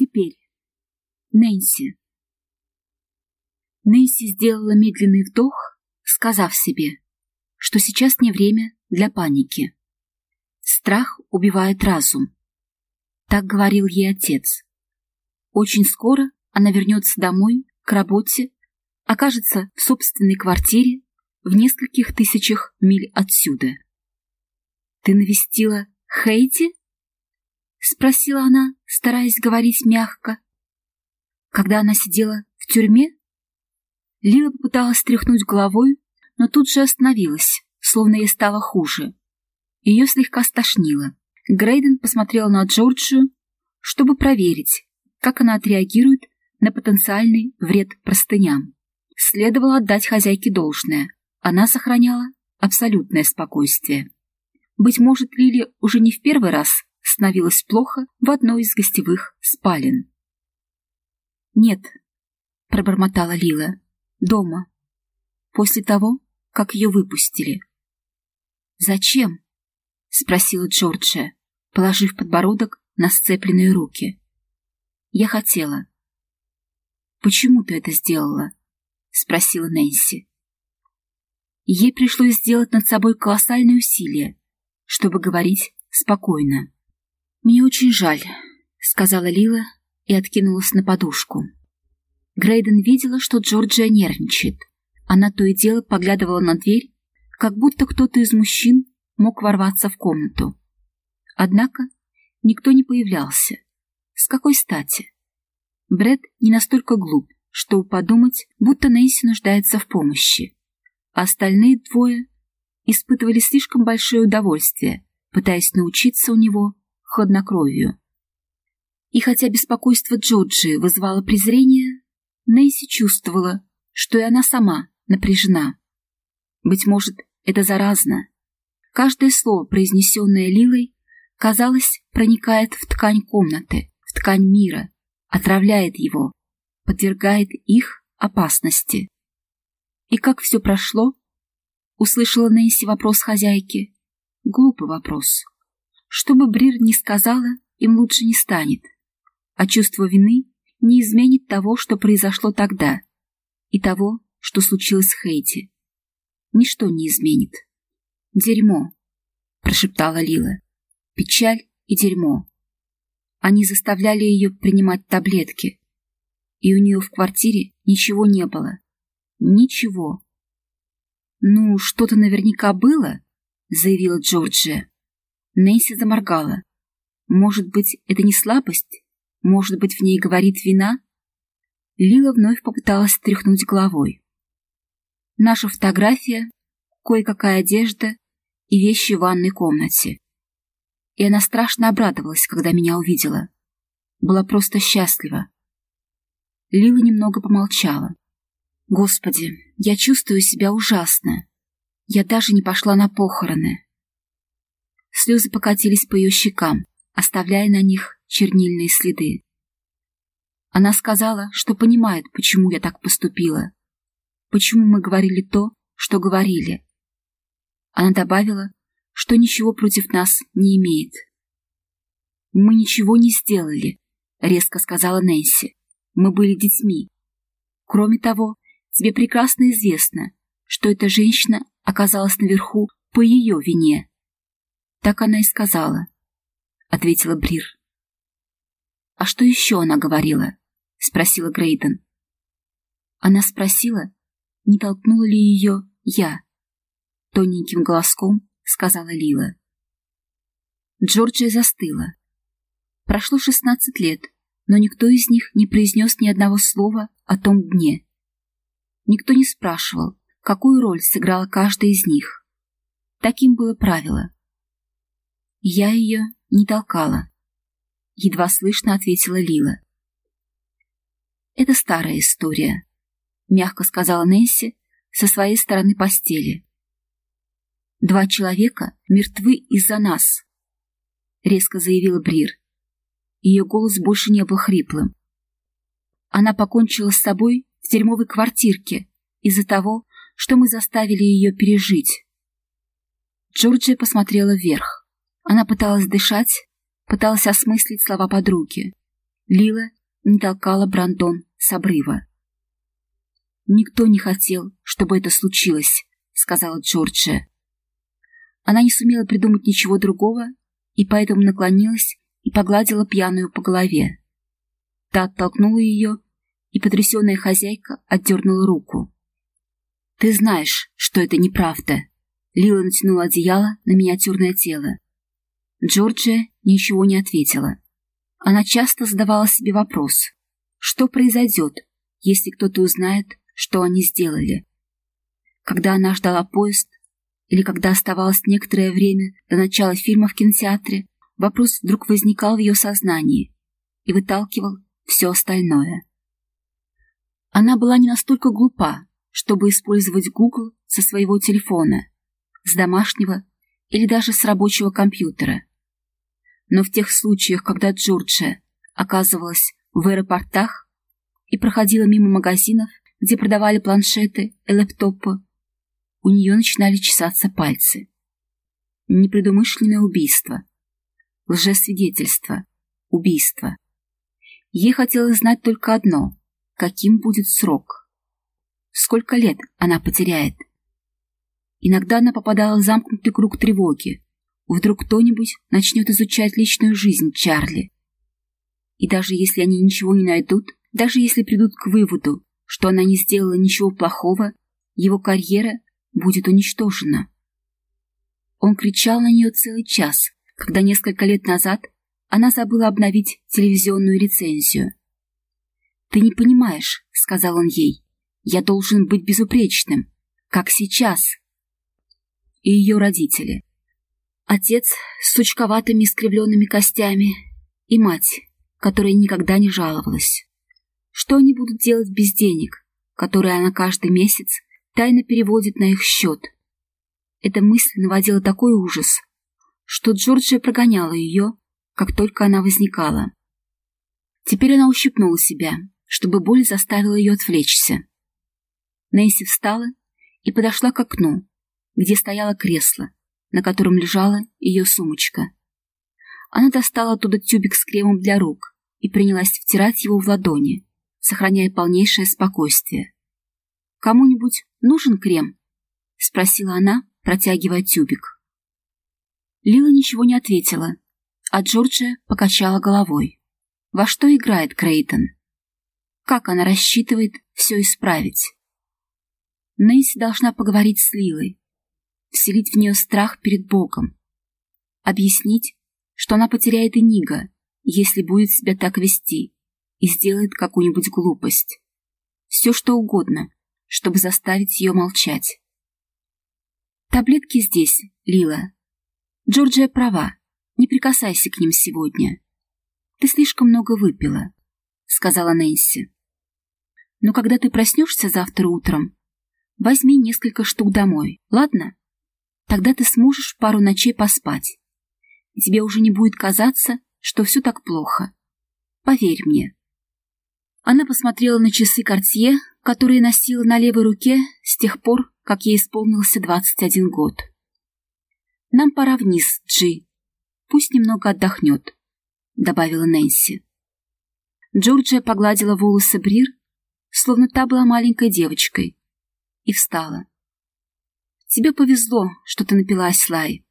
Теперь. Нэнси. Нэнси сделала медленный вдох, сказав себе, что сейчас не время для паники. Страх убивает разум. Так говорил ей отец. Очень скоро она вернется домой, к работе, окажется в собственной квартире в нескольких тысячах миль отсюда. «Ты навестила Хейти?» — спросила она, стараясь говорить мягко. Когда она сидела в тюрьме, Лила попыталась тряхнуть головой, но тут же остановилась, словно ей стало хуже. Ее слегка стошнило. Грейден посмотрел на Джорджию, чтобы проверить, как она отреагирует на потенциальный вред простыням. Следовало отдать хозяйке должное. Она сохраняла абсолютное спокойствие. Быть может, Лили уже не в первый раз становилась плохо в одной из гостевых спален. «Нет», — пробормотала Лила, — «дома. После того, как ее выпустили». «Зачем?» — спросила Джорджия, положив подбородок на сцепленные руки. «Я хотела». «Почему ты это сделала?» — спросила Нэнси. Ей пришлось сделать над собой колоссальные усилия, чтобы говорить спокойно. «Мне очень жаль», — сказала Лила и откинулась на подушку. Грейден видела, что Джорджия нервничает. Она то и дело поглядывала на дверь, как будто кто-то из мужчин мог ворваться в комнату. Однако никто не появлялся. С какой стати? Бред не настолько глуп, чтобы подумать, будто Нэнси нуждается в помощи. А остальные двое испытывали слишком большое удовольствие, пытаясь научиться у него хладнокровию. И хотя беспокойство Джорджи вызывало презрение, Нейси чувствовала, что и она сама напряжена. Быть может, это заразно. Каждое слово, произнесенное Лилой, казалось, проникает в ткань комнаты, в ткань мира, отравляет его, подвергает их опасности. И как все прошло, Услышала Нэнси вопрос хозяйки. Глупый вопрос. Что бы Брир ни сказала, им лучше не станет. А чувство вины не изменит того, что произошло тогда, и того, что случилось с Хейти. Ничто не изменит. «Дерьмо», — прошептала Лила. «Печаль и дерьмо». Они заставляли ее принимать таблетки, и у нее в квартире ничего не было. Ничего. «Ну, что-то наверняка было», — заявила Джорджия. Нэнси заморгала. «Может быть, это не слабость? Может быть, в ней говорит вина?» Лила вновь попыталась тряхнуть головой. «Наша фотография, кое-какая одежда и вещи в ванной комнате». И она страшно обрадовалась, когда меня увидела. Была просто счастлива. Лила немного помолчала. Господи, я чувствую себя ужасно. Я даже не пошла на похороны. Слезы покатились по ее щекам, оставляя на них чернильные следы. Она сказала, что понимает, почему я так поступила, почему мы говорили то, что говорили. Она добавила, что ничего против нас не имеет. «Мы ничего не сделали», — резко сказала Нэнси. «Мы были детьми. Кроме того, Тебе прекрасно известно, что эта женщина оказалась наверху по ее вине. Так она и сказала, — ответила Брир. А что еще она говорила? — спросила Грейден. Она спросила, не толкнула ли ее я. Тоненьким голоском сказала Лила. Джорджия застыла. Прошло шестнадцать лет, но никто из них не произнес ни одного слова о том дне. Никто не спрашивал, какую роль сыграла каждая из них. Таким было правило. Я ее не толкала. Едва слышно ответила Лила. Это старая история, мягко сказала Нэнси со своей стороны постели. Два человека мертвы из-за нас, резко заявила Брир. Ее голос больше не был хриплым. Она покончила с собой в дерьмовой квартирке из-за того, что мы заставили ее пережить. Джорджия посмотрела вверх. Она пыталась дышать, пыталась осмыслить слова подруги. Лила не толкала Брандон с обрыва. «Никто не хотел, чтобы это случилось», — сказала Джорджия. Она не сумела придумать ничего другого и поэтому наклонилась и погладила пьяную по голове. Та оттолкнула ее, и потрясенная хозяйка отдернула руку. «Ты знаешь, что это неправда», — Лила натянула одеяло на миниатюрное тело. Джорджия ничего не ответила. Она часто задавала себе вопрос, что произойдет, если кто-то узнает, что они сделали. Когда она ждала поезд, или когда оставалось некоторое время до начала фильма в кинотеатре, вопрос вдруг возникал в ее сознании и выталкивал все остальное. Она была не настолько глупа, чтобы использовать Google со своего телефона, с домашнего или даже с рабочего компьютера. Но в тех случаях, когда Джорджия оказывалась в аэропортах и проходила мимо магазинов, где продавали планшеты и лэптопы, у нее начинали чесаться пальцы. Непредумышленное убийство, лжесвидетельство, убийство. Ей хотелось знать только одно — каким будет срок. Сколько лет она потеряет. Иногда она попадала в замкнутый круг тревоги. Вдруг кто-нибудь начнет изучать личную жизнь Чарли. И даже если они ничего не найдут, даже если придут к выводу, что она не сделала ничего плохого, его карьера будет уничтожена. Он кричал на нее целый час, когда несколько лет назад она забыла обновить телевизионную рецензию. «Ты не понимаешь», — сказал он ей, — «я должен быть безупречным, как сейчас». И ее родители. Отец с сучковатыми искривленными костями и мать, которая никогда не жаловалась. Что они будут делать без денег, которые она каждый месяц тайно переводит на их счет? Эта мысль наводила такой ужас, что Джорджия прогоняла ее, как только она возникала. Теперь она ущипнула себя, чтобы боль заставила ее отвлечься. Нэнси встала и подошла к окну, где стояло кресло, на котором лежала ее сумочка. Она достала оттуда тюбик с кремом для рук и принялась втирать его в ладони, сохраняя полнейшее спокойствие. «Кому-нибудь нужен крем?» — спросила она, протягивая тюбик. Лила ничего не ответила, а Джорджия покачала головой. Во что играет Крейтон? Как она рассчитывает все исправить? Нэнси должна поговорить с Лилой, вселить в нее страх перед Богом, объяснить, что она потеряет и Нига, если будет себя так вести и сделает какую-нибудь глупость. Все что угодно, чтобы заставить ее молчать. Таблетки здесь, Лила. Джорджия права. Не прикасайся к ним сегодня. Ты слишком много выпила, — сказала Нэнси. Но когда ты проснешься завтра утром, возьми несколько штук домой, ладно? Тогда ты сможешь пару ночей поспать. Тебе уже не будет казаться, что все так плохо. Поверь мне. Она посмотрела на часы Кортье, которые носила на левой руке с тех пор, как ей исполнился 21 год. «Нам пора вниз, Джи», Пусть немного отдохнет», — добавила Нэнси. Джорджия погладила волосы Брир, словно та была маленькой девочкой, и встала. «Тебе повезло, что ты напилась, Лай,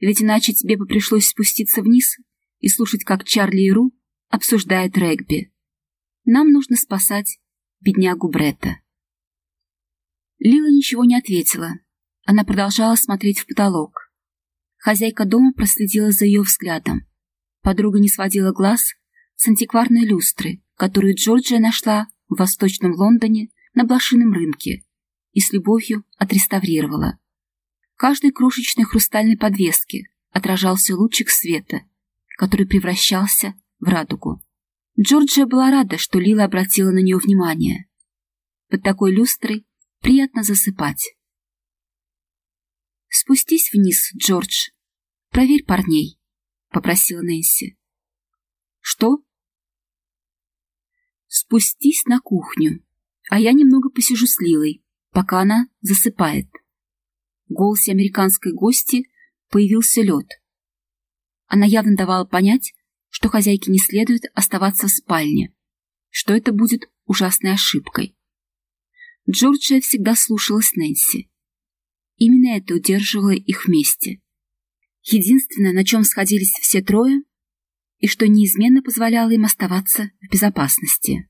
ведь иначе тебе бы пришлось спуститься вниз и слушать, как Чарли и Ру обсуждают регби. Нам нужно спасать беднягу Бретта». Лила ничего не ответила. Она продолжала смотреть в потолок. Хозяйка дома проследила за ее взглядом. Подруга не сводила глаз с антикварной люстры, которую Джорджия нашла в Восточном Лондоне на блошином рынке и с любовью отреставрировала. Каждой крошечной хрустальной подвеске отражался лучик света, который превращался в радугу. Джорджия была рада, что Лила обратила на нее внимание. Под такой люстрой приятно засыпать. «Спустись вниз, Джордж. Проверь парней», — попросила Нэнси. «Что?» «Спустись на кухню, а я немного посижу с Лилой, пока она засыпает». В голосе американской гости появился лед. Она явно давала понять, что хозяйке не следует оставаться в спальне, что это будет ужасной ошибкой. Джорджия всегда слушалась Нэнси. Именно это удерживало их вместе. Единственное, на чем сходились все трое, и что неизменно позволяло им оставаться в безопасности.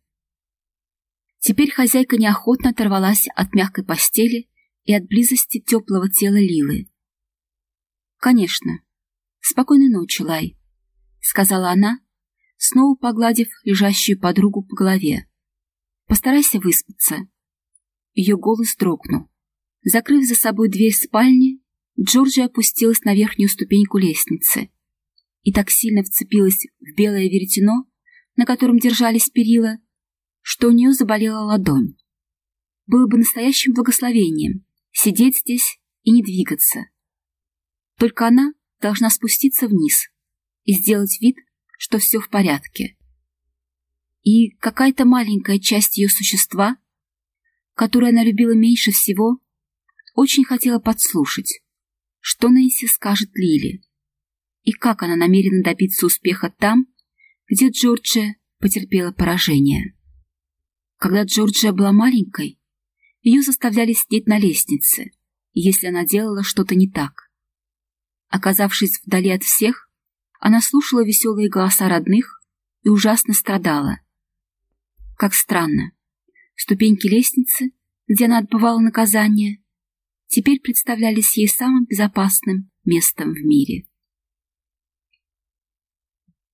Теперь хозяйка неохотно оторвалась от мягкой постели и от близости теплого тела Лилы. «Конечно. Спокойной ночи, Лай», — сказала она, снова погладив лежащую подругу по голове. «Постарайся выспаться». Ее голос дрогнул. Закрыв за собой дверь спальни, Джорджия опустилась на верхнюю ступеньку лестницы и так сильно вцепилась в белое веретено, на котором держались перила, что у нее заболела ладонь. Было бы настоящим благословением сидеть здесь и не двигаться. Только она должна спуститься вниз и сделать вид, что все в порядке. И какая-то маленькая часть ее существа, которую она любила меньше всего, очень хотела подслушать, что Нэнси скажет Лили и как она намерена добиться успеха там, где Джорджия потерпела поражение. Когда Джорджия была маленькой, ее заставляли сидеть на лестнице, если она делала что-то не так. Оказавшись вдали от всех, она слушала веселые голоса родных и ужасно страдала. Как странно. Ступеньки лестницы, где она отбывала наказание, теперь представлялись ей самым безопасным местом в мире.